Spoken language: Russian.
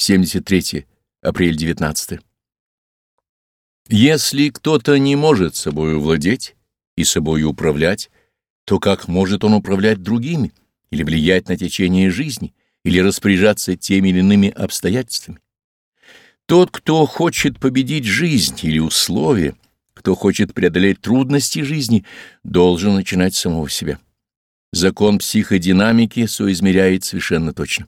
73 апрель 19 Если кто-то не может собою владеть и собою управлять, то как может он управлять другими или влиять на течение жизни, или распоряжаться теми или иными обстоятельствами? Тот, кто хочет победить жизнь или условия, кто хочет преодолеть трудности жизни, должен начинать с самого себя. Закон психодинамики соизмеряет совершенно точно.